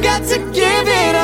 got to give it up.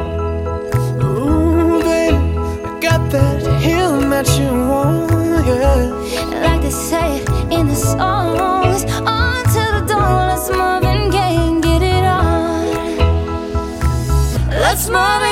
more than